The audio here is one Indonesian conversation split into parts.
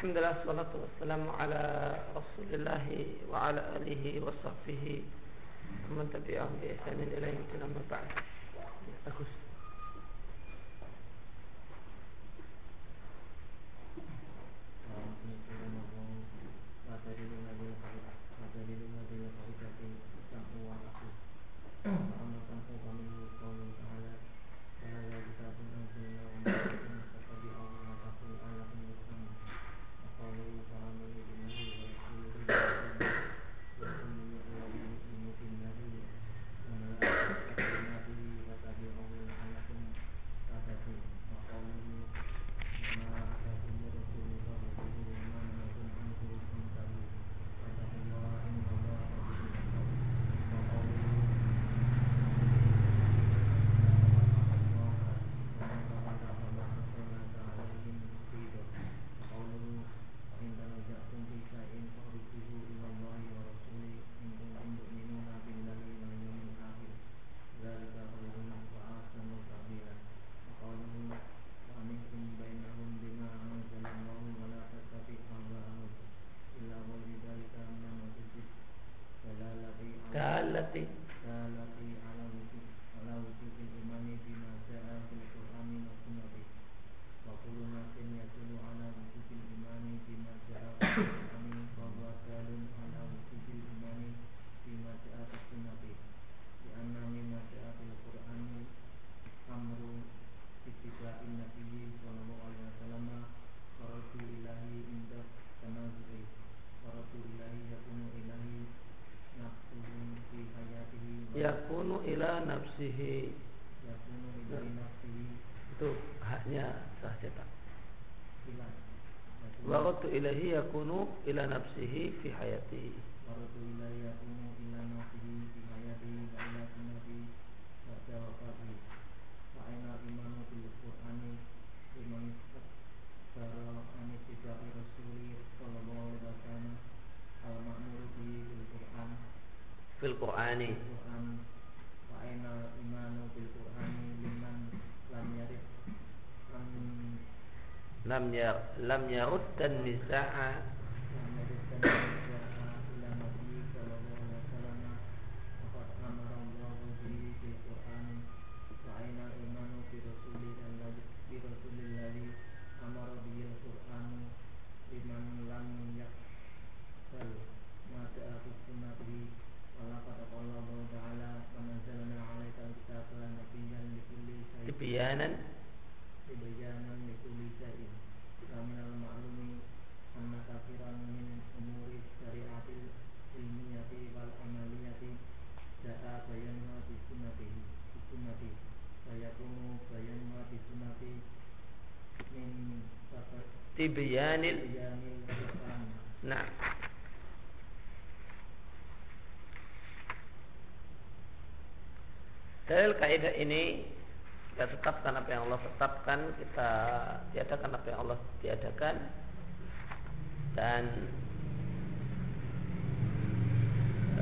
Alhamdulillah salatu wassalamu ala Rasulillah wa ala alihi wa sahbihi man tabi'ahum bi ihsanin ila yaumil amma ba'd. Bagus. yakunu ila nafsihi. itu haknya sah cetak. Waratu ilahi yakunu ila nafsihi fi hayatihi Waratu ilahi yakunu ila nafsihi fi hayatihi wa ila sunnati. Wa jawabati. Wa aina imanu bil Qur'ani. Iman Sara ani tibai rasuli Sallallahu alaihi wasallam. Al-ma'muru bil Qur'an. Fil Qur'ani lam ya lam yaruddan nisaa tibyanil nah. Dalil kaidah ini kita tetapkan apa yang Allah tetapkan, kita tiadakan apa yang Allah tiadakan. Dan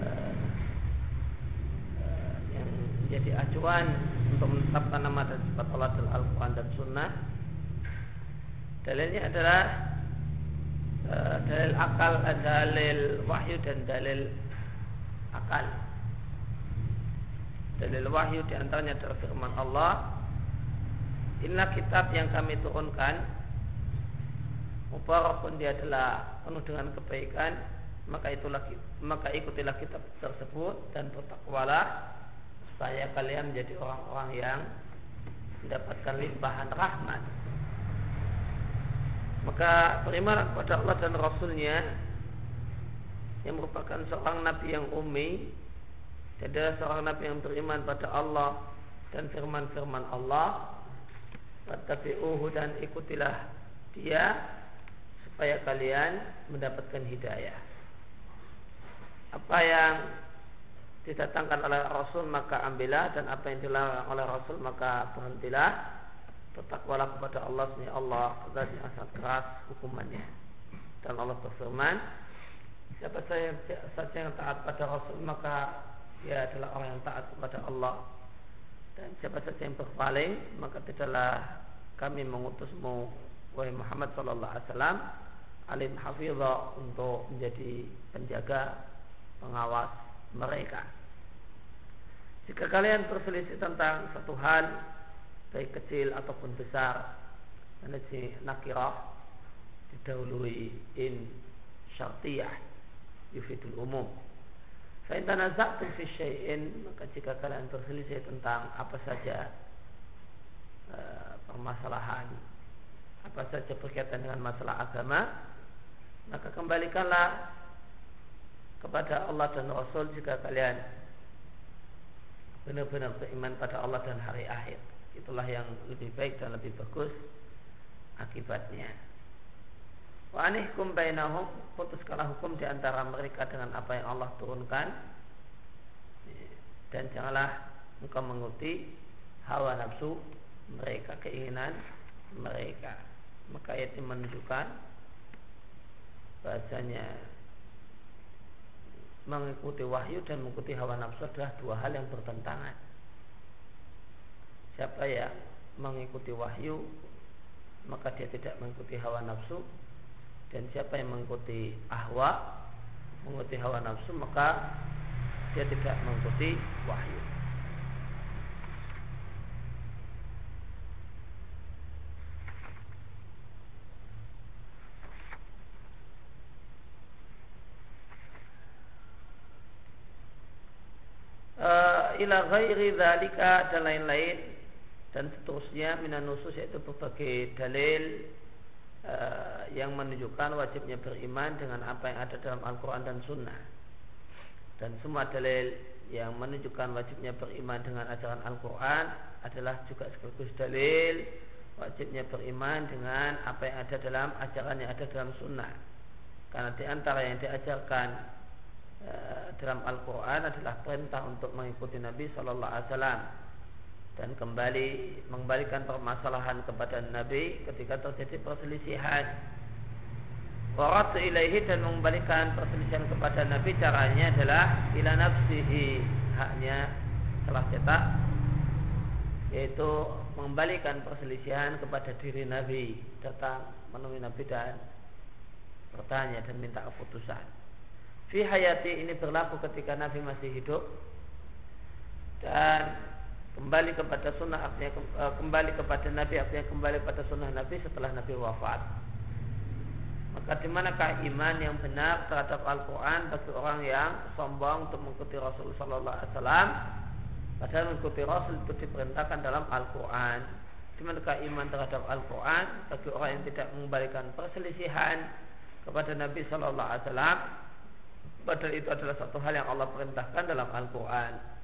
uh, uh, yang menjadi acuan untuk menetapkan nama dan sifat Allah dalam Al-Quran dan Sunnah Dalilnya adalah uh, dalil akal, dalil wahyu dan dalil akal. Dalil wahyu di antaranya adalah firman Allah. Inilah kitab yang kami turunkan. Mubarakun dia adalah penuh dengan kebaikan. Maka itulah maka ikutilah kitab tersebut dan bertakwalah supaya kalian menjadi orang-orang yang mendapatkan limpahan rahmat maka beriman kepada Allah dan Rasulnya yang merupakan seorang nabi yang umi adalah seorang nabi yang beriman pada Allah dan firman-firman Allah. Fattabi'uhu dan ikutilah dia supaya kalian mendapatkan hidayah. Apa yang didatangkan oleh Rasul maka ambillah dan apa yang dilarang oleh Rasul maka berhentilah bertakwalah kepada Allah Subhanahu Allah zat yang sangat keras hukumannya. Dan Allah berfirman siapa saja saja yang taat pada Rasul maka dia adalah orang yang taat kepada Allah. Dan siapa saja yang berpaling maka tidaklah kami mengutusmu wahai Muhammad sallallahu alaihi wasallam alim hafizah untuk menjadi penjaga pengawas mereka. Jika kalian berselisih tentang satu hal baik kecil ataupun besar. Dan si nakirah didahului in syartiyah yufidul umum. Fa'in tanaza'tum fi syai'in maka jika kalian berselisih tentang apa saja e, permasalahan apa saja berkaitan dengan masalah agama maka kembalikanlah kepada Allah dan Rasul jika kalian benar-benar beriman pada Allah dan hari akhir itulah yang lebih baik dan lebih bagus akibatnya. Wa anihkum bainahum putuskanlah hukum di antara mereka dengan apa yang Allah turunkan. Dan janganlah engkau mengikuti hawa nafsu mereka keinginan mereka. Maka ayat ini menunjukkan bahasanya mengikuti wahyu dan mengikuti hawa nafsu adalah dua hal yang bertentangan siapa yang mengikuti wahyu maka dia tidak mengikuti hawa nafsu. Dan siapa yang mengikuti ahwa mengikuti hawa nafsu maka dia tidak mengikuti wahyu. Uh, ila ghairi dzalika dan lain-lain dan seterusnya minan nusus yaitu berbagai dalil uh, yang menunjukkan wajibnya beriman dengan apa yang ada dalam Al-Quran dan Sunnah. Dan semua dalil yang menunjukkan wajibnya beriman dengan ajaran Al-Quran adalah juga sekaligus dalil wajibnya beriman dengan apa yang ada dalam ajaran yang ada dalam Sunnah. Karena di antara yang diajarkan uh, dalam Al-Quran adalah perintah untuk mengikuti Nabi Shallallahu Alaihi Wasallam dan kembali mengembalikan permasalahan kepada Nabi ketika terjadi perselisihan. Waratu ilaihi dan mengembalikan perselisihan kepada Nabi caranya adalah ila nafsihi haknya telah cetak yaitu mengembalikan perselisihan kepada diri Nabi datang menemui Nabi dan bertanya dan minta keputusan. Fi hayati ini berlaku ketika Nabi masih hidup dan kembali kepada sunnah artinya e, kembali kepada Nabi artinya kembali kepada sunnah Nabi setelah Nabi wafat. Maka di manakah iman yang benar terhadap Al-Quran bagi orang yang sombong untuk mengikuti Rasul Sallallahu Alaihi Wasallam? Padahal mengikuti Rasul itu diperintahkan dalam Al-Quran. Di manakah iman terhadap Al-Quran bagi orang yang tidak mengembalikan perselisihan kepada Nabi Sallallahu Alaihi Wasallam? Padahal itu adalah satu hal yang Allah perintahkan dalam Al-Quran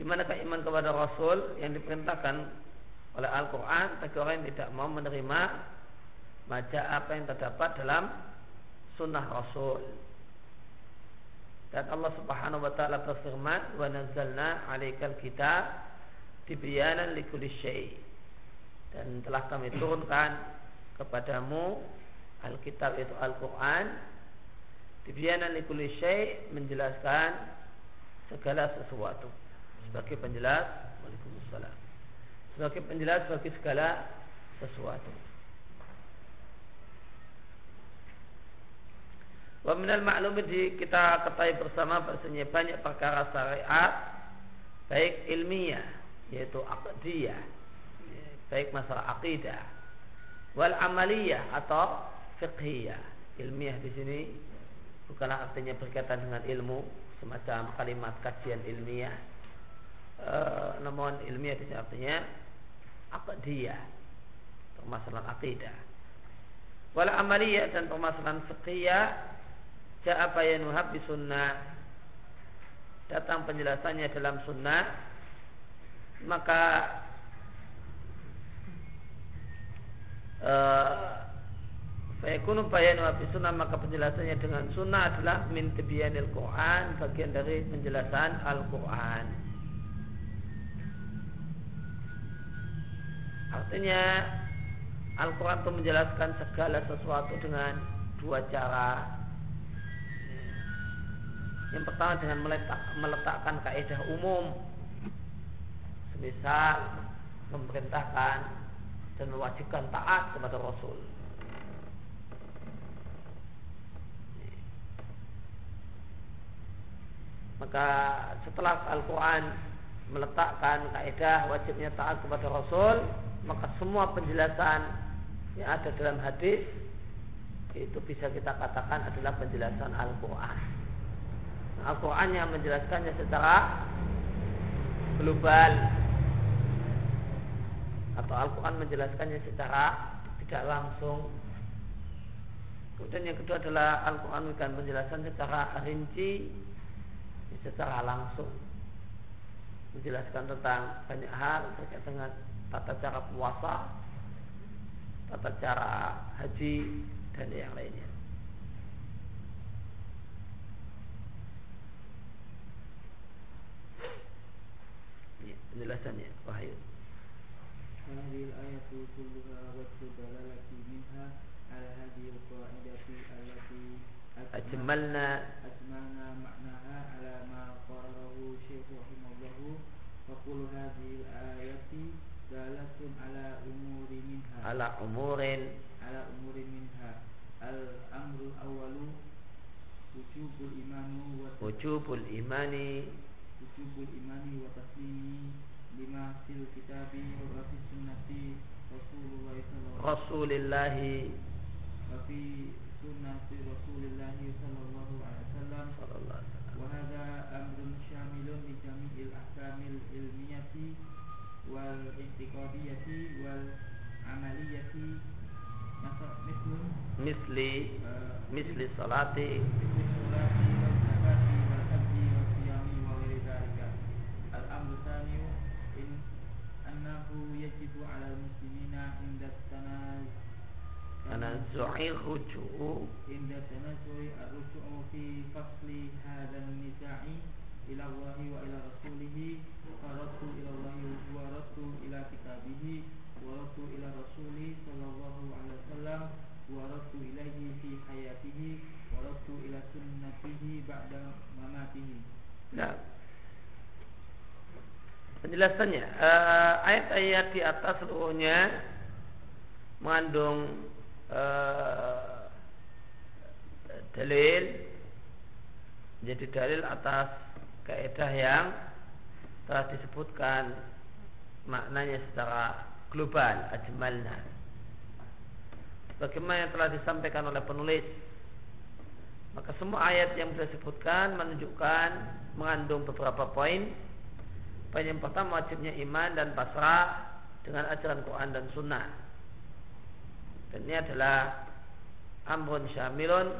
di manakah iman kepada Rasul yang diperintahkan oleh Al-Quran bagi orang yang tidak mau menerima baca apa yang terdapat dalam sunnah Rasul. Dan Allah Subhanahu wa taala berfirman wa nazzalna 'alaikal kitab tibyanan likulli syai. Dan telah kami turunkan kepadamu Alkitab itu Al-Quran tibyanan likulli syai menjelaskan segala sesuatu sebagai penjelas Waalaikumsalam. Sebagai penjelas bagi segala sesuatu. Wa minal ma'lumi di kita ketahui bersama bahasanya banyak perkara syariat baik ilmiah yaitu akdiyah baik masalah akidah wal amaliyah atau fiqhiyah. Ilmiah di sini bukanlah artinya berkaitan dengan ilmu semacam kalimat kajian ilmiah Eh, namun ilmiah di sini artinya akdiyah permasalahan akidah. Wala amaliyah dan permasalahan fiqhiyah ja'a bayanuhab di sunnah. Datang penjelasannya dalam sunnah maka uh, Fayakunu bayanu abi sunnah maka penjelasannya dengan sunnah adalah min tibyanil Quran bagian dari penjelasan Al-Quran. Artinya Al-Quran itu menjelaskan segala sesuatu dengan dua cara. Yang pertama dengan meletak, meletakkan kaidah umum semisal memerintahkan dan mewajibkan taat kepada Rasul. Maka setelah Al-Quran meletakkan kaidah wajibnya taat kepada Rasul, maka semua penjelasan yang ada dalam hadis itu bisa kita katakan adalah penjelasan Al-Quran. Al-Quran yang menjelaskannya secara global atau Al-Quran menjelaskannya secara tidak langsung. Kemudian yang kedua adalah Al-Quran memberikan penjelasan secara rinci secara langsung menjelaskan tentang banyak hal terkait dengan tata cara puasa, tata cara haji dan yang lainnya. Ini penjelasannya wahyu. هذه الآية كلها وجه دلالة منها على هذه القاعدة التي أجملنا أجملنا معناها على ما قرره الشيخ رحمه الله فقل هذه الآية Dalatum ala umuri minha. Ala umurin. Ala umurin minha. Al-amru awalu. Ucubul imanu Ucubul imani. Ucubul imani wa taslimi Lima sil kitabi wa fi sunnati. Rasulullah Rasulillah Wa fi sunnati Rasulullah Sallallahu alaihi wasallam Sallallahu alaihi wasallam Wa hadha amrun syamilun Bi ahkamil ilmiyati. والإعتقادية والعملية مثل مثل آه، مثل الصلاة مثل الصلاة والزكاة والحج والصيام وغير ذلك. الأمر الثاني إن أنه يجب على المسلمين عند التنازع. تنزع الرجوع. عند تنازع الرجوع في فصل هذا النزاع. إلى الله وإلى رسوله فرد إلى الله ورد إلى كتابه ورد إلى الرسول صلى الله عليه وسلم ورد إليه في حياته ورد إلى سنته بعد مماته Nah, penjelasannya eh, ayat-ayat di atas seluruhnya mengandung eh, dalil jadi dalil atas kaidah yang telah disebutkan maknanya secara global ajmalna bagaimana yang telah disampaikan oleh penulis maka semua ayat yang sudah disebutkan menunjukkan mengandung beberapa poin. Poin yang pertama wajibnya iman dan pasrah dengan ajaran Quran dan Sunnah. Dan ini adalah amrun syamilun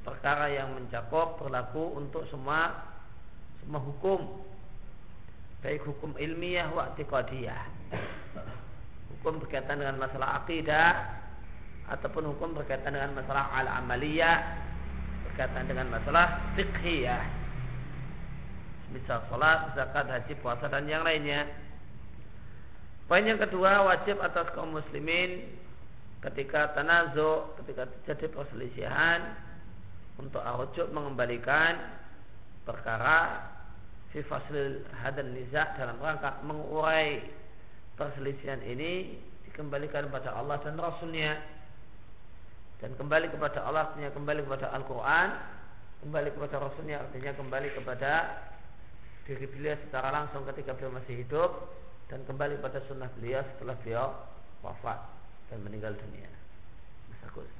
perkara yang mencakup berlaku untuk semua semua hukum. Baik hukum ilmiah wa i'tiqadiyah. Hukum berkaitan dengan masalah akidah ataupun hukum berkaitan dengan masalah al-amaliyah berkaitan dengan masalah fiqhiyah. Misal salat, zakat, haji, puasa dan yang lainnya. Poin yang kedua wajib atas kaum muslimin ketika tanazu, ketika terjadi perselisihan untuk arujuk mengembalikan perkara fi faslil hadan niza dalam rangka mengurai perselisihan ini dikembalikan kepada Allah dan Rasulnya dan kembali kepada Allah artinya kembali kepada Al-Quran kembali kepada Rasulnya artinya kembali kepada diri beliau secara langsung ketika beliau masih hidup dan kembali pada sunnah beliau setelah beliau wafat dan meninggal dunia. Mas.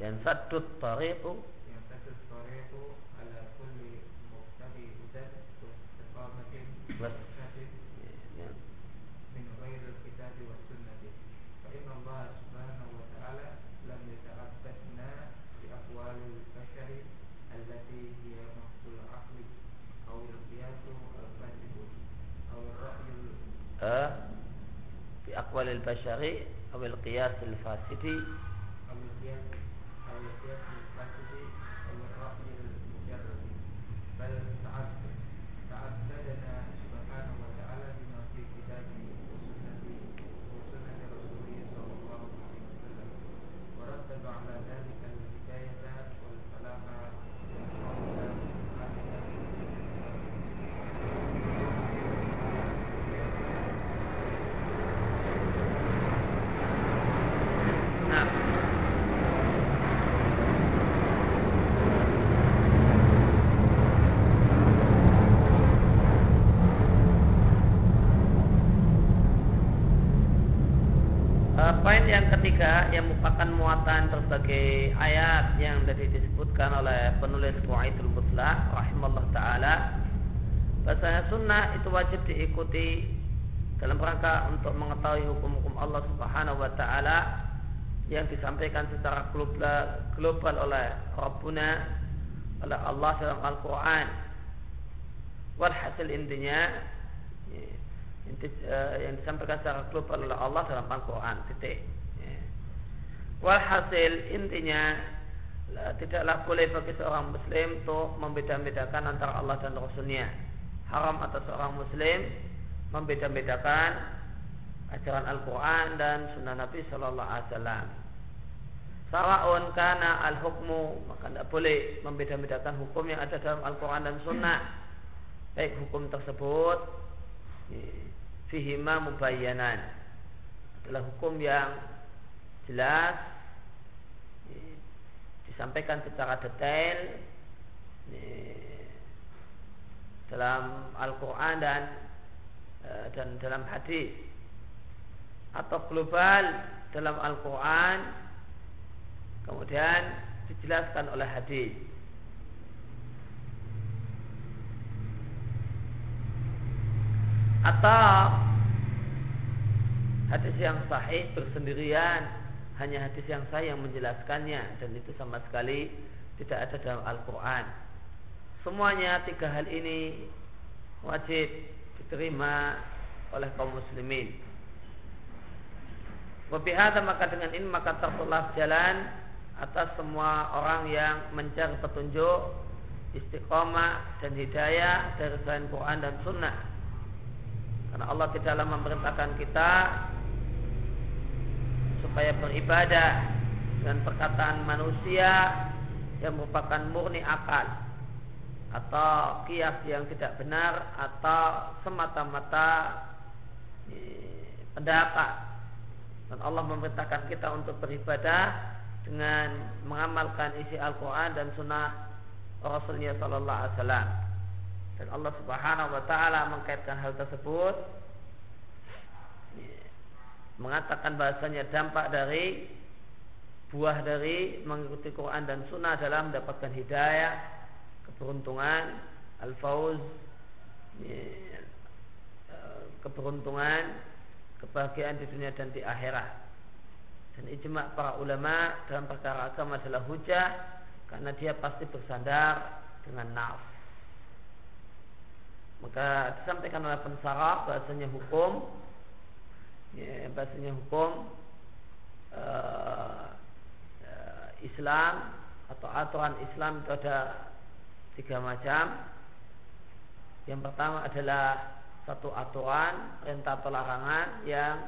ينفت الطريق ينفت الطريق على كل مقتدي هدى واستقامة من غير الكتاب والسنة. فإن الله سبحانه وتعالى لم يتعبدنا بأقوال البشر التي هي نقص العقل أو القياس الفاسد أو الرأي آه بأقوال البشر أو القياس الفاسد أو القياس الفاسد أو الرأي المجرد بل تعبد تعبدنا سبحانه وتعالى بما في كتابه وسنة رسوله صلى الله عليه وسلم ورتب على ذلك muatan berbagai ayat yang tadi disebutkan oleh penulis Qaidul Muslah rahimallahu taala bahasanya sunnah itu wajib diikuti dalam rangka untuk mengetahui hukum-hukum Allah Subhanahu wa taala yang disampaikan secara global, global oleh Rabbuna oleh Allah dalam Al-Qur'an. Walhasil intinya Eh, yang disampaikan secara global oleh Allah dalam Al-Quran titik. Walhasil intinya tidaklah boleh bagi seorang muslim untuk membeda-bedakan antara Allah dan Rasulnya haram atas seorang muslim membeda-bedakan ajaran Al-Quran dan Sunnah Nabi Shallallahu Alaihi Wasallam. Sawaun karena al hukmu maka tidak boleh membeda-bedakan hukum yang ada dalam Al-Quran dan Sunnah. Baik hukum tersebut ya, fihima mubayyanan adalah hukum yang jelas disampaikan secara detail dalam Al-Quran dan e, dan dalam hadis. Atau global dalam Al-Quran kemudian dijelaskan oleh hadis. Atau hadis yang sahih bersendirian hanya hadis yang sahih yang menjelaskannya. Dan itu sama sekali tidak ada dalam Al-Quran. Semuanya tiga hal ini wajib diterima oleh kaum muslimin. Wabihada maka dengan ini maka tertulah jalan atas semua orang yang mencari petunjuk istiqomah dan hidayah dari selain Quran dan Sunnah. Karena Allah tidaklah memerintahkan kita supaya beribadah dengan perkataan manusia yang merupakan murni akal atau kias yang tidak benar atau semata-mata pendapat. Dan Allah memerintahkan kita untuk beribadah dengan mengamalkan isi Al-Quran dan Sunnah Rasulnya Sallallahu Alaihi Wasallam. Dan Allah Subhanahu Wa Taala mengkaitkan hal tersebut mengatakan bahasanya dampak dari buah dari mengikuti Quran dan Sunnah adalah mendapatkan hidayah, keberuntungan, al-fauz, eh, keberuntungan, kebahagiaan di dunia dan di akhirat. Dan ijma para ulama dalam perkara agama adalah hujah karena dia pasti bersandar dengan naf. Maka disampaikan oleh pensarah bahasanya hukum ya, bahasanya hukum uh, Islam atau aturan Islam itu ada tiga macam. Yang pertama adalah satu aturan perintah atau larangan yang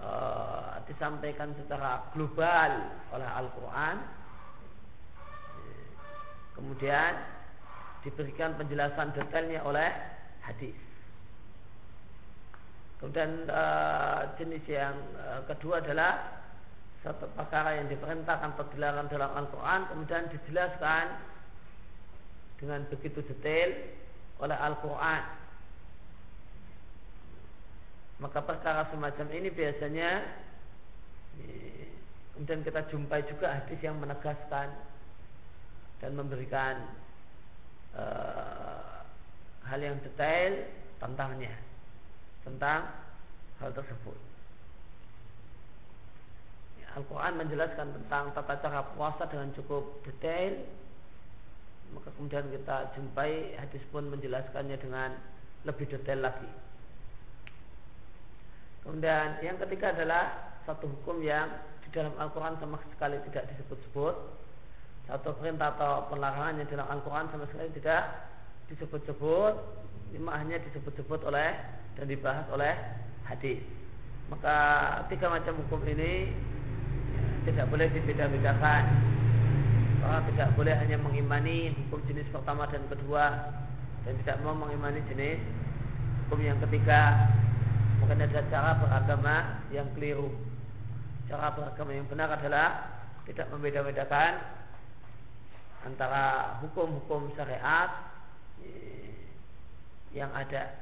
uh, disampaikan secara global oleh Al-Quran. Kemudian diberikan penjelasan detailnya oleh hadis. Kemudian uh, jenis yang uh, kedua adalah satu perkara yang diperintahkan atau dilarang dalam Al-Quran kemudian dijelaskan dengan begitu detail oleh Al-Quran. Maka perkara semacam ini biasanya kemudian kita jumpai juga hadis yang menegaskan dan memberikan uh, hal yang detail tentangnya tentang hal tersebut. Al-Quran menjelaskan tentang tata cara puasa dengan cukup detail maka kemudian kita jumpai hadis pun menjelaskannya dengan lebih detail lagi. Kemudian yang ketiga adalah satu hukum yang di dalam Al-Quran sama sekali tidak disebut-sebut. Satu perintah atau pelarangan yang dalam Al-Quran sama sekali tidak disebut-sebut. Hanya disebut-sebut oleh dan dibahas oleh hadis. Maka tiga macam hukum ini ya, tidak boleh dibeda-bedakan. Maka tidak boleh hanya mengimani hukum jenis pertama dan kedua dan tidak mau mengimani jenis hukum yang ketiga mungkin ada cara beragama yang keliru cara beragama yang benar adalah tidak membeda-bedakan antara hukum-hukum syariat eh, yang ada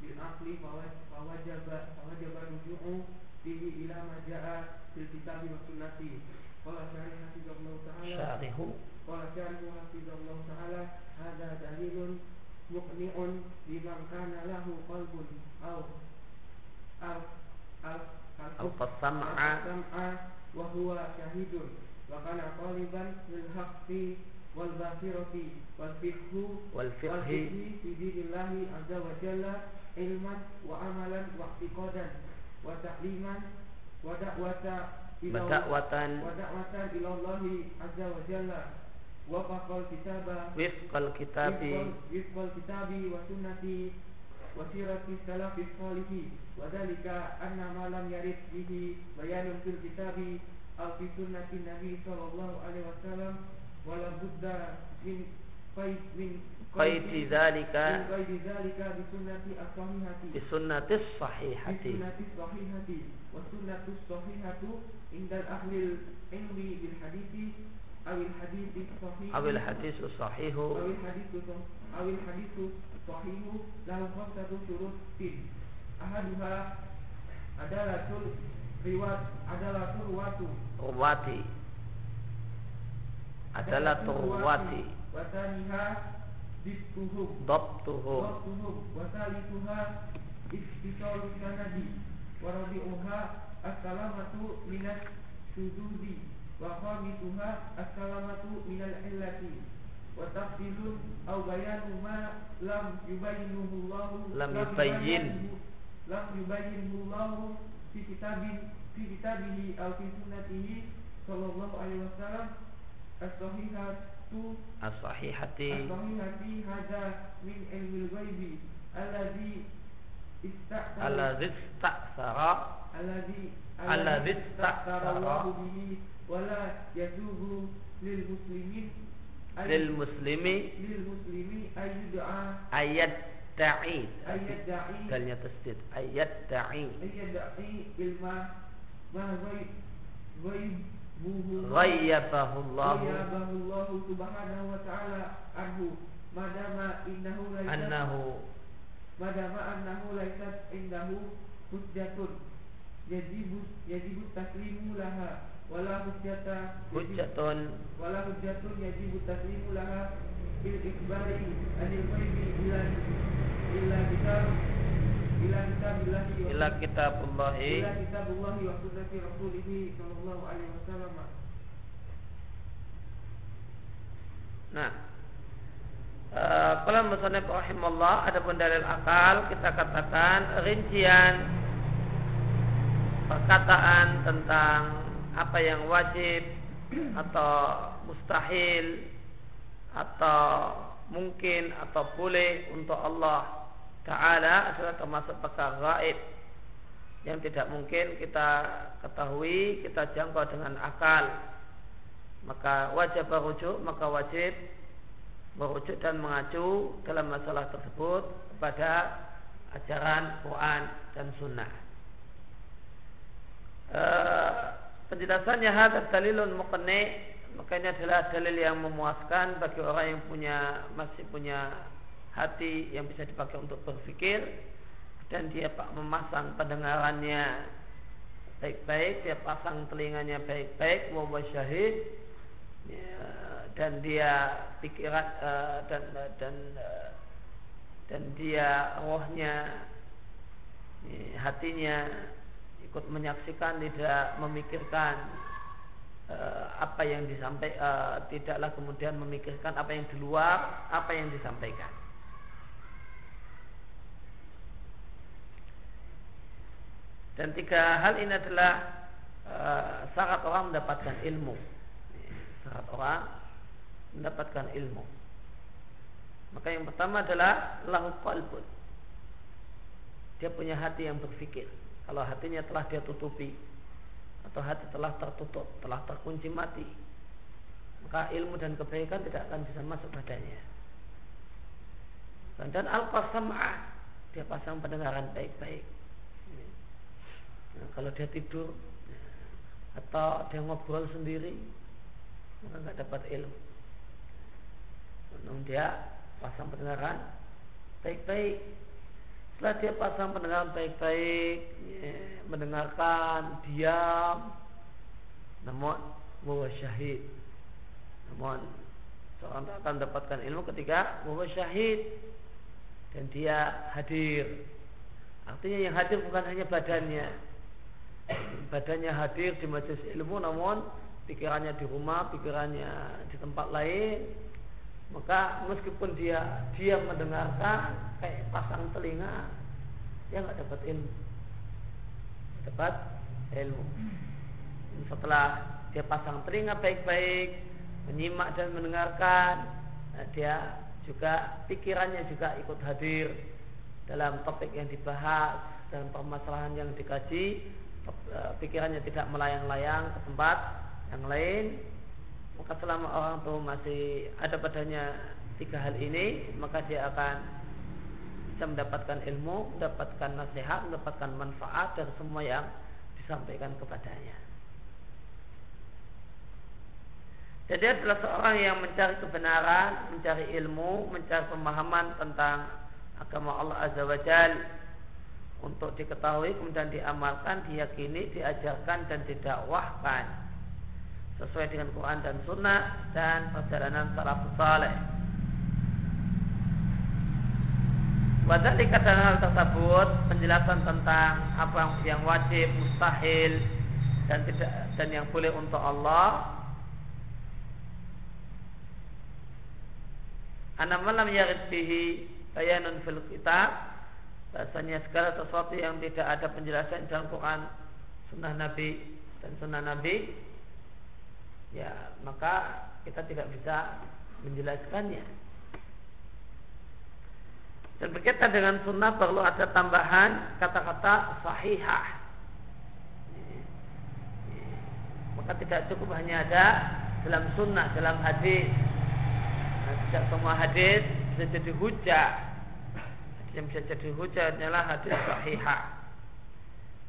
bil aqli fawajaba fawajaba ruju'u bihi ila ma ja'a fil kitabi wa sunnati. Qala syarih hafizallahu ta'ala. Syarihu. Qala syarihu hafizallahu ta'ala hadha dalilun muqni'un liman kana lahu qalbun aw al al al fasam'a wa huwa syahidun wa kana taliban lil haqqi wal basirati wal fiqhu wal fiqhi. fi dinillahi azza wa jalla ilman wa amalan wa i'tiqadan wa ta'liman wa da'wata ila da'watan. wa da'watan ila Allah azza wa jalla. Wafaqal kitaba wifqal kitabi. Wifqal kitabi wa sunnati wa sirati salafis salihi wa dalika anna ma lam yarid bihi bayanun fil kitabi aw fi sunnati nabi sallallahu alaihi wasallam wala budda min qaid min qaidi dzalika min qaidi dzalika bi sunnati as-sahihati bi sunnati sahihati bi sunnati sahihati wa sunnatu sahihatu indal ahli ilmi bil hadithi awil hadis sahih awil hadis sahihu awil hadis awil hadis sahihu lahu khamsatu syurutin ahaduha adalah turwati. Dabtuhum wasalituha istisalu sanadi warabi'uha as-salamatu minas sududi wa khamisuha as-salamatu minal illati. Wa tafsilun aw bayanu ma lam lam yubayyin. lam yubayyinuhu Allah fi kitabin fi kitabihi aw fi sunnatihi sallallahu alaihi wasallam as-sahihatu as-sahihati as-sahihati hadza min ilmil ghaibi alladhi ista'sara alladhi ista'sara alladhi alladhi ista'sara Allah bihi wala yajuzu lil muslimin lil muslimi lil muslimi ayyud'a ayat da'i ayat da'i dalnya tasdid ayat da'i ayat da'i ilma ma ghaib ghaibuhu ghayyabahu Allah ghayyabahu Allah subhanahu wa ta'ala anhu. Madama innahu laysat annahu. Madama annahu laysat indahu hujjatun. Yajibu yajibu taslimu laha wala hujjata hujjatun. wala hujjatun yajibu taslimu laha bil ikbari anil ghaibi ila illa ila wa ila kitabullahi. Ila kitabullahi wa sunnati rasulih sallallahu alaihi wasallam. Nah, kalau musannif rahimallah ada pun dalil akal kita katakan rincian perkataan tentang apa yang wajib atau mustahil atau mungkin atau boleh untuk Allah Ta'ala adalah termasuk perkara gaib yang tidak mungkin kita ketahui, kita jangkau dengan akal. Maka wajib merujuk, maka wajib merujuk dan mengacu dalam masalah tersebut kepada ajaran Quran dan Sunnah. E, penjelasannya hadis dalilun muqni makanya adalah dalil yang memuaskan bagi orang yang punya masih punya hati yang bisa dipakai untuk berpikir dan dia memasang pendengarannya baik-baik dia pasang telinganya baik-baik wa syahid ya, dan dia pikiran uh, dan dan dan dia rohnya ya, hatinya ikut menyaksikan tidak memikirkan uh, apa yang disampaikan uh, tidaklah kemudian memikirkan apa yang di luar apa yang disampaikan Dan tiga hal ini adalah uh, syarat orang mendapatkan ilmu. Syarat orang mendapatkan ilmu. Maka yang pertama adalah lahu qalbun. Dia punya hati yang berpikir. Kalau hatinya telah dia tutupi atau hati telah tertutup, telah terkunci mati, maka ilmu dan kebaikan tidak akan bisa masuk padanya. Dan al-qasam'ah dia pasang pendengaran baik-baik Nah, kalau dia tidur atau dia ngobrol sendiri, maka nggak dapat ilmu. Namun dia pasang pendengaran baik-baik. Setelah dia pasang pendengaran baik-baik, ya, mendengarkan, diam, namun bahwa syahid. Namun seorang tak akan mendapatkan ilmu ketika bahwa syahid dan dia hadir. Artinya yang hadir bukan hanya badannya, badannya hadir di majelis ilmu namun pikirannya di rumah, pikirannya di tempat lain, maka meskipun dia dia mendengarkan kayak pasang telinga, dia nggak dapat ilmu, dapat ilmu. Setelah dia pasang telinga baik-baik, menyimak dan mendengarkan, nah dia juga pikirannya juga ikut hadir dalam topik yang dibahas dan permasalahan yang dikaji pikirannya tidak melayang-layang ke tempat yang lain maka selama orang itu masih ada padanya tiga hal ini maka dia akan bisa mendapatkan ilmu, mendapatkan nasihat, mendapatkan manfaat dari semua yang disampaikan kepadanya. Jadi adalah seorang yang mencari kebenaran, mencari ilmu, mencari pemahaman tentang agama Allah Azza wa Jalla untuk diketahui kemudian diamalkan, diyakini, diajarkan dan didakwahkan sesuai dengan Quran dan Sunnah dan perjalanan salafus saleh. Wadhalika dan hal tersebut penjelasan tentang apa yang wajib, mustahil dan tidak dan yang boleh untuk Allah. Anamalam yarid bihi bayanun fil kitab Bahasanya segala sesuatu yang tidak ada penjelasan dalam Quran, Sunnah Nabi dan Sunnah Nabi, ya maka kita tidak bisa menjelaskannya. Dan berkaitan dengan sunnah perlu ada tambahan kata-kata sahihah. Maka tidak cukup hanya ada dalam sunnah, dalam hadis. Nah, tidak semua hadis bisa jadi hujah yang bisa jadi hujah adalah hadis sahihah.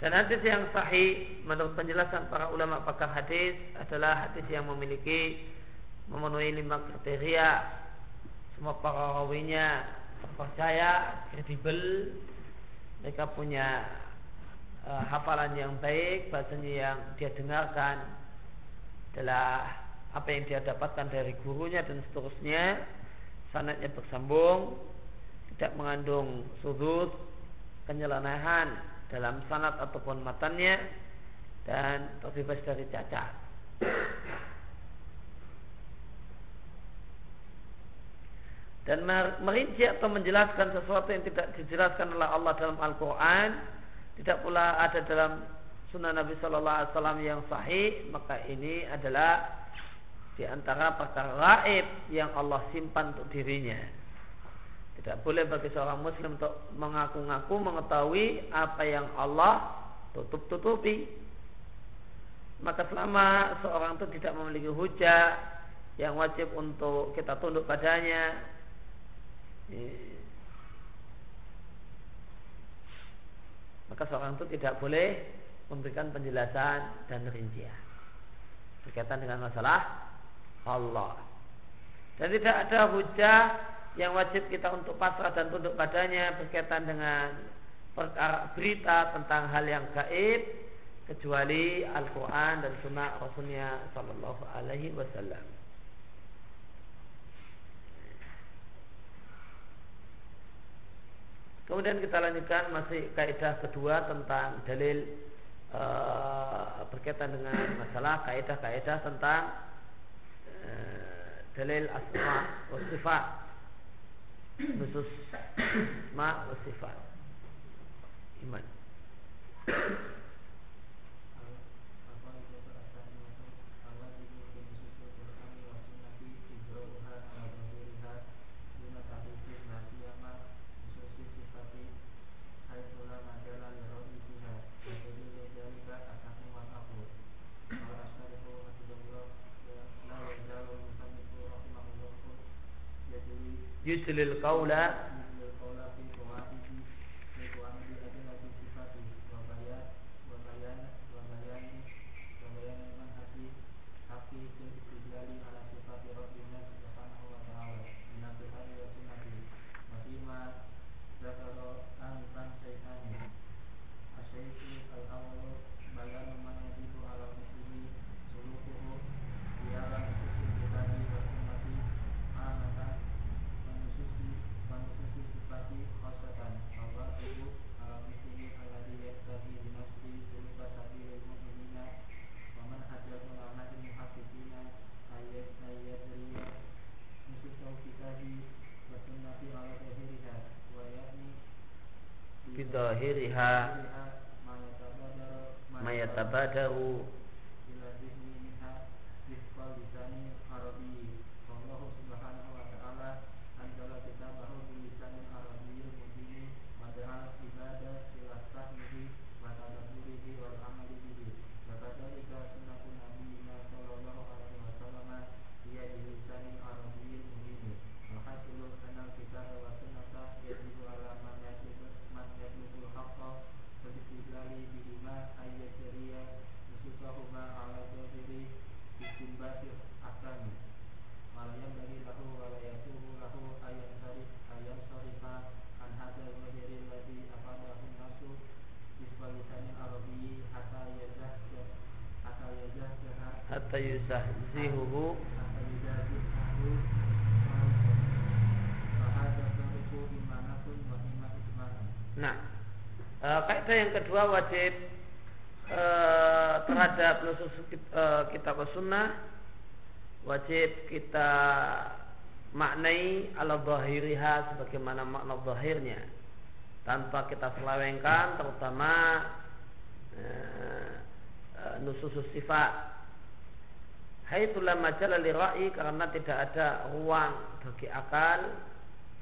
Dan hadis yang sahih menurut penjelasan para ulama pakar hadis adalah hadis yang memiliki memenuhi lima kriteria. Semua para rawinya terpercaya, kredibel, mereka punya uh, hafalan yang baik, bahasanya yang dia dengarkan adalah apa yang dia dapatkan dari gurunya dan seterusnya, sanatnya bersambung, tidak mengandung sudut penyelenahan dalam sanat ataupun matannya dan terbebas dari cacat. Dan merinci atau menjelaskan sesuatu yang tidak dijelaskan oleh Allah dalam Al-Quran tidak pula ada dalam sunnah Nabi Shallallahu Alaihi Wasallam yang sahih maka ini adalah di antara perkara raib yang Allah simpan untuk dirinya. Tidak boleh bagi seorang muslim untuk mengaku-ngaku mengetahui apa yang Allah tutup-tutupi. Maka selama seorang itu tidak memiliki hujah yang wajib untuk kita tunduk padanya, maka seorang itu tidak boleh memberikan penjelasan dan rincian berkaitan dengan masalah Allah. Dan tidak ada hujah yang wajib kita untuk pasrah dan tunduk padanya berkaitan dengan perkara berita tentang hal yang gaib kecuali Al-Quran dan Sunnah Rasulnya Sallallahu Alaihi Wasallam. Kemudian kita lanjutkan masih kaidah kedua tentang dalil uh, berkaitan dengan masalah kaidah-kaidah tentang uh, dalil asma wa sifat khusus ma wa sifat. Iman يسل القول bidahiriha mayatabadaru Nah, e, kaidah yang kedua wajib e, terhadap nusus e, kitab sunnah wajib kita maknai ala zahiriha sebagaimana makna zahirnya. Tanpa kita selewengkan terutama e, e, nusus sifat haitsulah majala li ra'i karena tidak ada ruang bagi akal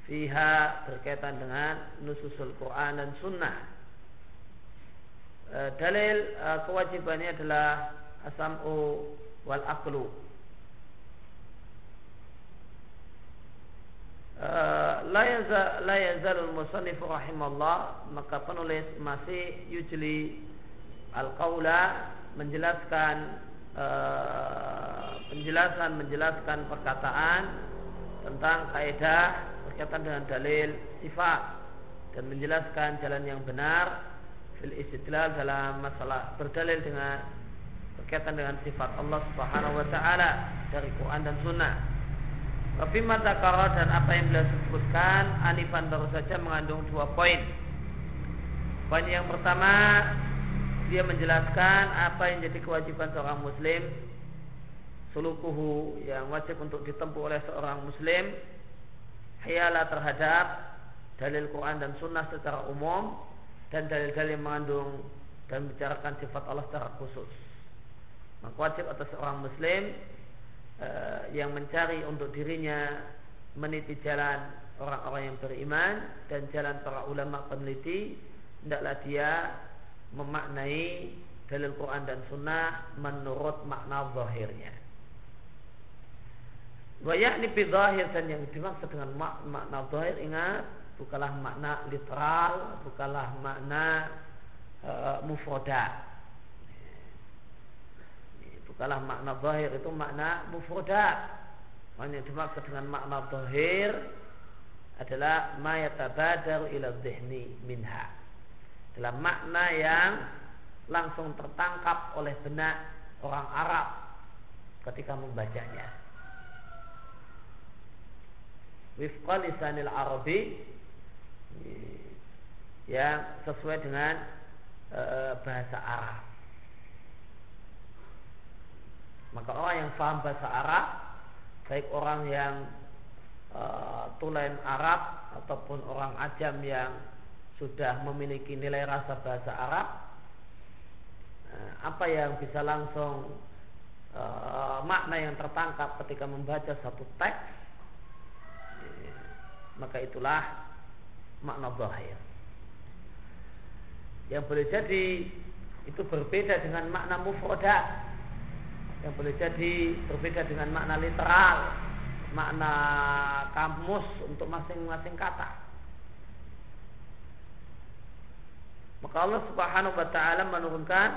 fiha berkaitan dengan nususul Quran dan sunnah. E, dalil e, kewajibannya adalah asam'u wal aklu. E, la yazalul musannif rahimallah maka penulis masih yujli al-qaula menjelaskan Eh, penjelasan menjelaskan perkataan tentang kaidah berkaitan dengan dalil sifat dan menjelaskan jalan yang benar fil istidlal dalam masalah berdalil dengan berkaitan dengan sifat Allah Subhanahu wa taala dari Quran dan Sunnah. Tapi mata dan apa yang beliau sebutkan Anifan baru saja mengandung dua poin. Poin yang pertama dia menjelaskan apa yang jadi kewajiban seorang muslim. Sulukuhu yang wajib untuk ditempuh oleh seorang muslim. Hiyalah terhadap dalil Quran dan sunnah secara umum dan dalil-dalil yang mengandung dan membicarakan sifat Allah secara khusus. Maka wajib atas seorang muslim eh, yang mencari untuk dirinya meniti jalan orang-orang yang beriman dan jalan para ulama peneliti. Hendaklah dia memaknai dalil Quran dan Sunnah menurut makna zahirnya. Wa yakni bi zahir dan yang dimaksud dengan mak makna zahir ingat bukanlah makna literal, bukanlah makna e, mufroda. Bukanlah makna zahir itu makna mufroda. Hanya dimaksud dengan makna zahir adalah ma yatabadar ila dhihni minha. Adalah makna yang langsung tertangkap oleh benak orang Arab ketika membacanya. Wifqa lisanil Arabi yang sesuai dengan e, bahasa Arab. Maka orang yang paham bahasa Arab, baik orang yang e, tulen Arab ataupun orang ajam yang sudah memiliki nilai rasa bahasa Arab, e, apa yang bisa langsung e, makna yang tertangkap ketika membaca satu teks, e, maka itulah makna zahir. Yang boleh jadi itu berbeda dengan makna mufroda yang boleh jadi berbeda dengan makna literal, makna kamus untuk masing-masing kata. Maka Allah Subhanahu wa taala menurunkan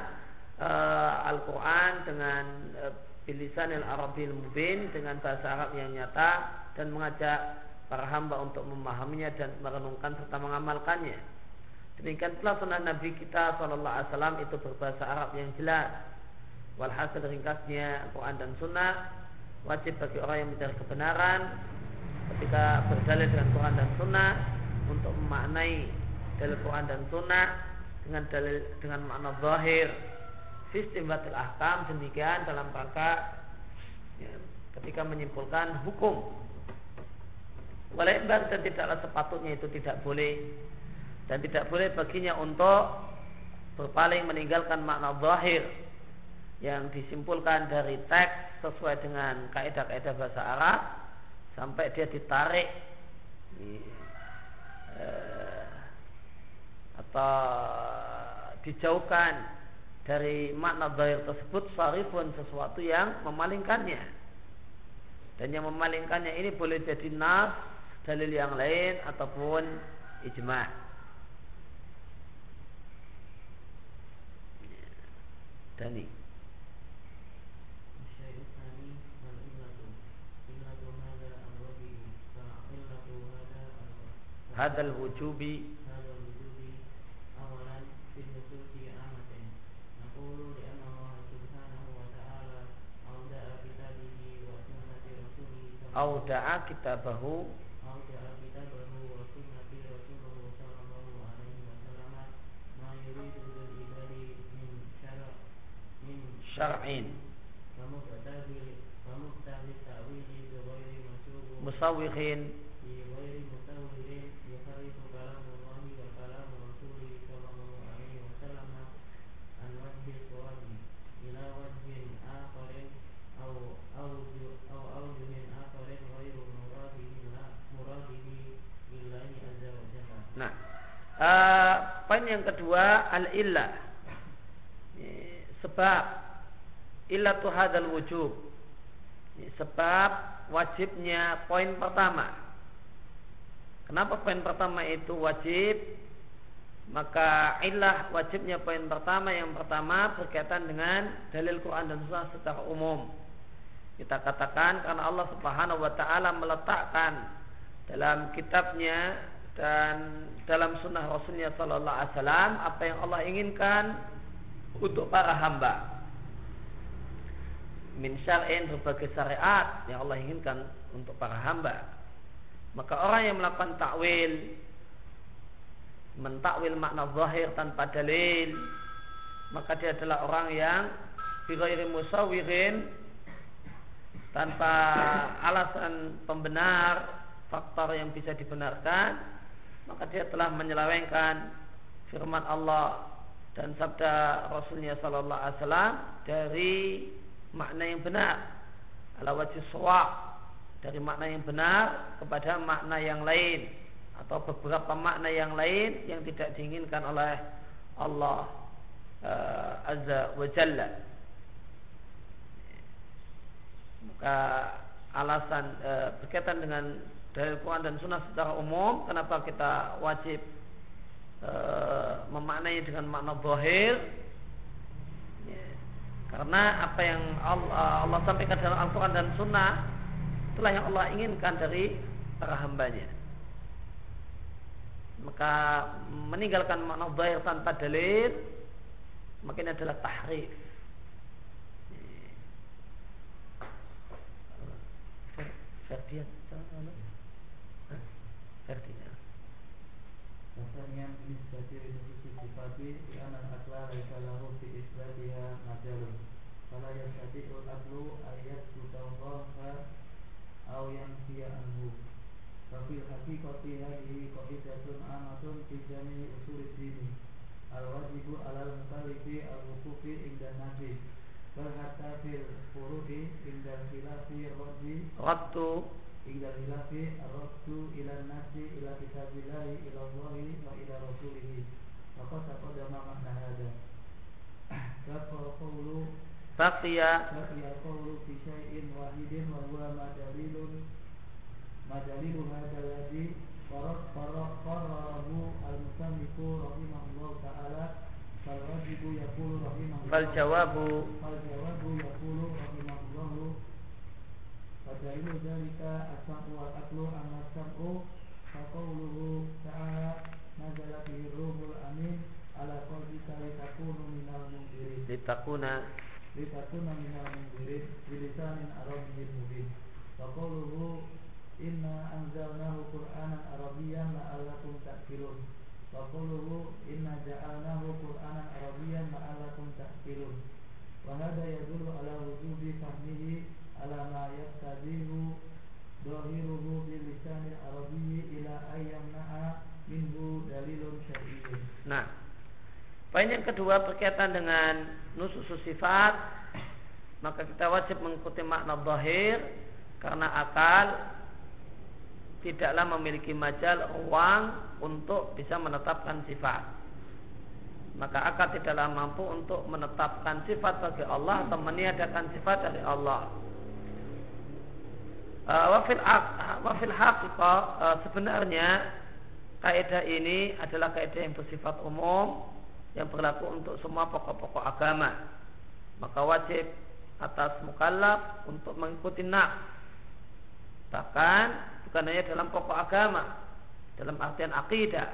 uh, Al-Qur'an dengan uh, bilisan al-Arabil mubin dengan bahasa Arab yang nyata dan mengajak para hamba untuk memahaminya dan merenungkan serta mengamalkannya. Demikian pula sunnah Nabi kita Shallallahu Alaihi Wasallam itu berbahasa Arab yang jelas Walhasil ringkasnya Quran dan Sunnah wajib bagi orang yang mencari kebenaran ketika berdalil dengan Quran dan Sunnah untuk memaknai dalil Quran dan Sunnah dengan dalil dengan makna zahir sistem batil ahkam demikian dalam rangka ya, ketika menyimpulkan hukum. Walaupun dan tidaklah sepatutnya itu tidak boleh. Dan tidak boleh baginya untuk berpaling meninggalkan makna zahir yang disimpulkan dari teks sesuai dengan kaidah-kaidah bahasa Arab sampai dia ditarik eh, atau dijauhkan dari makna zahir tersebut sarifun sesuatu yang memalingkannya. Dan yang memalingkannya ini boleh jadi nas dalil yang lain ataupun ijma. Dani. Hadal wujubi auda'a kitabahu syar'in musawwikhin Uh, poin yang kedua al illah sebab. Illatu hadal wujub. Sebab wajibnya poin pertama. Kenapa poin pertama itu wajib? Maka ilah wajibnya poin pertama. Yang pertama berkaitan dengan dalil Quran dan Sunnah secara umum. Kita katakan karena Allah Subhanahu wa taala meletakkan dalam kitabnya dan dalam sunnah Rasulnya Sallallahu Alaihi Wasallam apa yang Allah inginkan untuk para hamba. Min syar'in berbagai syariat yang Allah inginkan untuk para hamba. Maka orang yang melakukan takwil mentakwil makna zahir tanpa dalil maka dia adalah orang yang bighairi musawirin tanpa alasan pembenar faktor yang bisa dibenarkan maka dia telah menyelewengkan firman Allah dan sabda Rasulnya Sallallahu Alaihi Wasallam dari makna yang benar. Ala wajib dari makna yang benar kepada makna yang lain atau beberapa makna yang lain yang tidak diinginkan oleh Allah uh, Azza wa Jalla. Maka alasan uh, berkaitan dengan dari Quran dan Sunnah secara umum kenapa kita wajib e, memaknai dengan makna zahir? Ya, karena apa yang Allah, Allah sampaikan dalam Al-Quran dan Sunnah itulah yang Allah inginkan dari para hambanya. Maka meninggalkan makna zahir tanpa dalil makin adalah tahrif. Ferdian Ferdian Rasanya nisbati nususi sifati di anak akla laisa lahu fi isbatiha majalun. Fala yastati'ul aklu ayat sutallaha aw yanfiya anhu. Fafil haqiqati hadihi qa'idatun amatun fi jami'i usul dini. Al-wajibu alal mukalifi al-wukufi inda nafi Bal hatta fil furu'i inda khilafi rajji Raddu Ila khilafi ar-raddu ila nasi ila kitabillahi ila Allahi wa ila rasulihi. Maka taqadama makna hada Kafa qawlu Baqiya. Baqiya qawlu fi syai'in wahidin wa huwa ma dalilun ma dalilu hadha alladhi qararahu al-musannifu rahimahullah ta'ala. Fal wajibu yaqulu rahimahullah Fal jawabu. fal jawabu yaqulu Fadailu dalika as-sam'u wal aklu amma faqawluhu ta'ala nazala bihi ruhul amin ala litakunu minal mundirin Litakuna. Litakuna minal mundirin bilisanin arabiyyin mubin. Faqawluhu inna anzalnahu qur'anan arabiyyan la'allakum ta'qilun. Faqawluhu inna ja'alnahu qur'anan arabiyyan la'allakum ta'qilun. Wa hadha yadullu dhahiruhu bil lisanil arabiyyi ila ayyamna'a minhu dalilun Nah Poin yang kedua berkaitan dengan nusus sifat Maka kita wajib mengikuti makna zahir Karena akal Tidaklah memiliki majal ruang Untuk bisa menetapkan sifat. Maka akal tidaklah mampu untuk menetapkan sifat bagi Allah Atau meniadakan sifat dari Allah wafil wafil haqiqah uh, sebenarnya kaidah ini adalah kaidah yang bersifat umum yang berlaku untuk semua pokok-pokok agama. Maka wajib atas mukallaf untuk mengikuti nak. Bahkan bukan hanya dalam pokok agama, dalam artian akidah.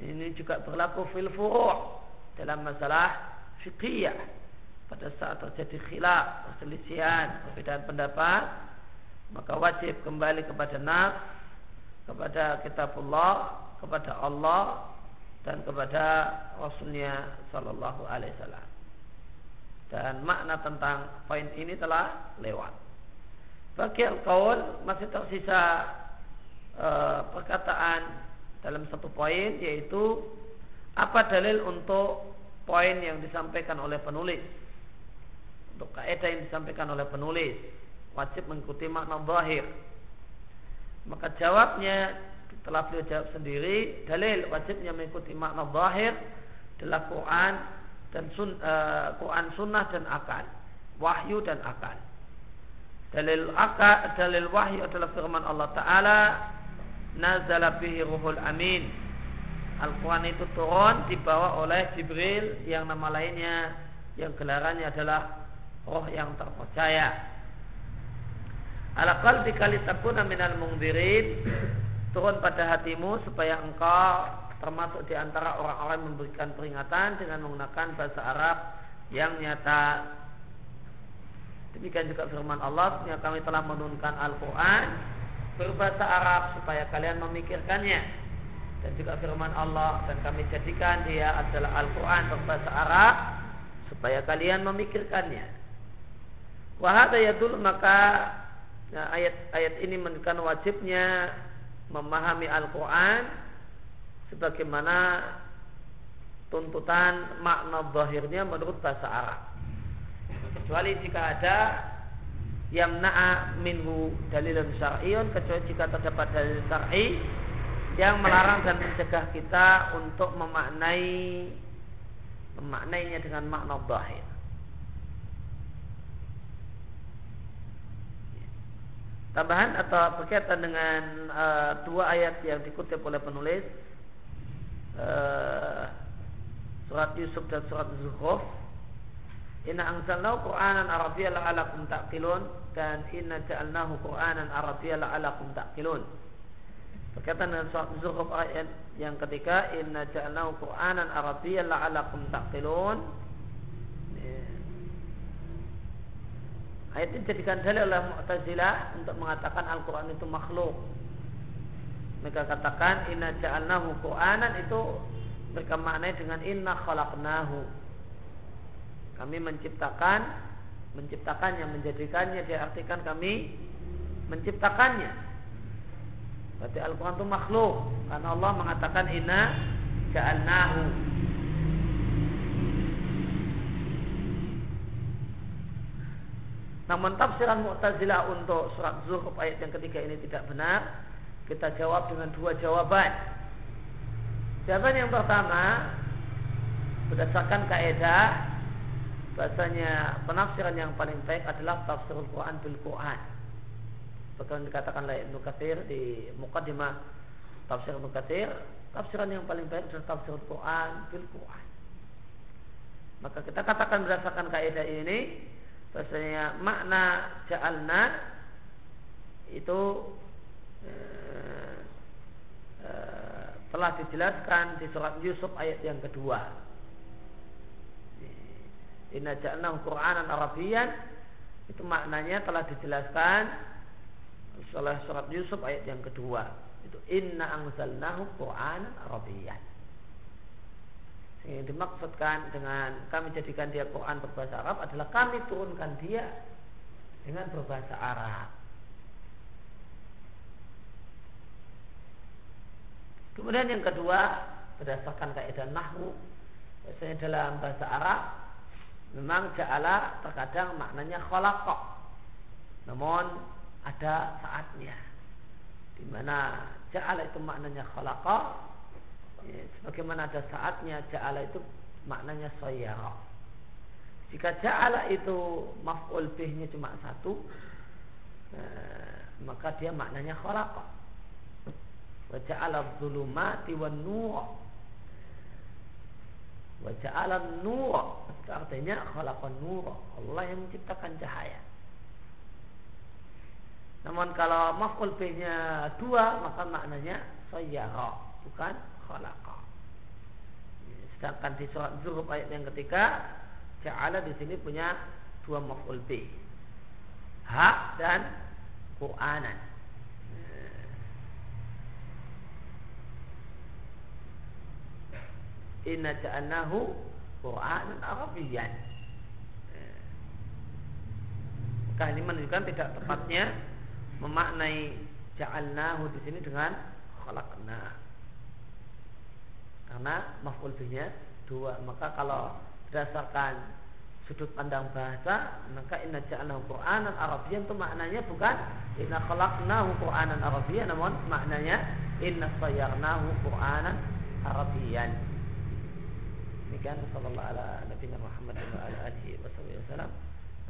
Ini juga berlaku fil furu' dalam masalah fikih pada saat terjadi khilaf, perselisihan, perbedaan pendapat, maka wajib kembali kepada nas, kepada kitabullah, kepada Allah dan kepada Rasulnya Shallallahu Alaihi Wasallam. Dan makna tentang poin ini telah lewat. Bagi al masih tersisa e, perkataan dalam satu poin yaitu apa dalil untuk poin yang disampaikan oleh penulis untuk kaidah yang disampaikan oleh penulis wajib mengikuti makna zahir. Maka jawabnya telah beliau jawab sendiri dalil wajibnya mengikuti makna zahir adalah Quran dan sun, uh, Quran sunnah dan akal. Wahyu dan akal. Dalil akal dalil wahyu adalah firman Allah Taala nazala bihi ruhul amin. Al-Quran itu turun dibawa oleh Jibril yang nama lainnya yang gelarannya adalah roh yang terpercaya ala qalbika litakuna minal mungdirin turun pada hatimu supaya engkau termasuk di antara orang-orang yang memberikan peringatan dengan menggunakan bahasa Arab yang nyata. Demikian juga firman Allah, yang kami telah menurunkan Al-Quran berbahasa Arab supaya kalian memikirkannya. Dan juga firman Allah dan kami jadikan dia adalah Al-Quran berbahasa Arab supaya kalian memikirkannya. Wahada yadul maka Nah, ayat-ayat ini menunjukkan wajibnya memahami Al-Quran sebagaimana tuntutan makna zahirnya menurut bahasa Arab. Kecuali jika ada yang na'a minhu dalilun syar'iyun kecuali jika terdapat dalil syar'i yang melarang dan mencegah kita untuk memaknai memaknainya dengan makna zahir. Tambahan atau berkaitan dengan uh, dua ayat yang dikutip oleh penulis uh, surat Yusuf dan surat Zuhruf Inna anzalnahu Qur'anan Arabiyya la'alakum ta'qilun dan inna ja'alnahu Qur'anan Arabiyya la'alakum ta'qilun. Berkaitan dengan surat Zuhruf ayat yang ketiga, inna ja'alnahu Qur'anan Arabiyya la'alakum ta'qilun. Ayat ini dijadikan dalil oleh Mu'tazilah untuk mengatakan Al-Quran itu makhluk. Mereka katakan inna ja'alnahu Qur'anan itu mereka maknai dengan inna khalaqnahu kami menciptakan, menciptakannya, menjadikannya, diartikan kami menciptakannya. Berarti Al-Quran itu makhluk. Karena Allah mengatakan inna ja'alnahu. Namun tafsiran Mu'tazilah untuk surat Zuhruf ayat yang ketiga ini tidak benar. Kita jawab dengan dua jawaban. Jawaban yang pertama berdasarkan kaidah bahasanya penafsiran yang paling baik adalah tafsir Al-Quran bil Quran. Bahkan dikatakan oleh Ibnu Katsir di Muqaddimah tafsir Ibnu Katsir, tafsiran yang paling baik adalah tafsir Al-Quran bil Quran. Maka kita katakan berdasarkan kaidah ini bahasanya makna ja'alna itu eh, eh, telah dijelaskan di surat Yusuf ayat yang kedua Inna ja'alnahu Qur'anan Arabian itu maknanya telah dijelaskan oleh surat Yusuf ayat yang kedua. Itu inna anzalnahu Qur'anan Arabian. Yang dimaksudkan dengan kami jadikan dia Quran berbahasa Arab adalah kami turunkan dia dengan berbahasa Arab. Kemudian yang kedua berdasarkan kaidah nahwu biasanya dalam bahasa Arab memang ja'ala terkadang maknanya khalaqah. Namun ada saatnya di mana ja'ala itu maknanya khalaqa sebagaimana ada saatnya ja'ala itu maknanya sayyara. Jika ja'ala itu maf'ul bihnya cuma satu eh, maka dia maknanya khalaqa. Wa ja'ala dhulumati wan nur Wa ja'ala nur. Artinya khalaqan nur. Allah yang menciptakan cahaya. Namun kalau maf'ul nya dua maka maknanya sayyara bukan khalaqa. Sedangkan di surat Zuhruf ayat yang ketiga ja'ala di sini punya dua maf'ul bih. Hak dan Qur'anan. Inna ja'annahu Qur'anan Arabian. Maka ini menunjukkan tidak tepatnya memaknai ja'alnahu di sini dengan khalaqna. Karena maf'ul bihnya dua. Maka kalau berdasarkan sudut pandang bahasa maka inna ja'alnahu Qur'anan Arabian itu maknanya bukan inna khalaqnahu Qur'anan Arabian namun maknanya inna sayyarnahu Qur'anan Arabian demikian sallallahu ala nabiyina Muhammad wa ala alihi wa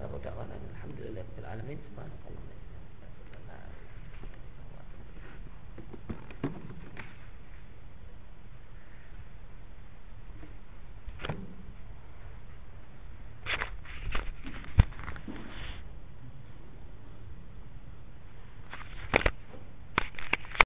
wa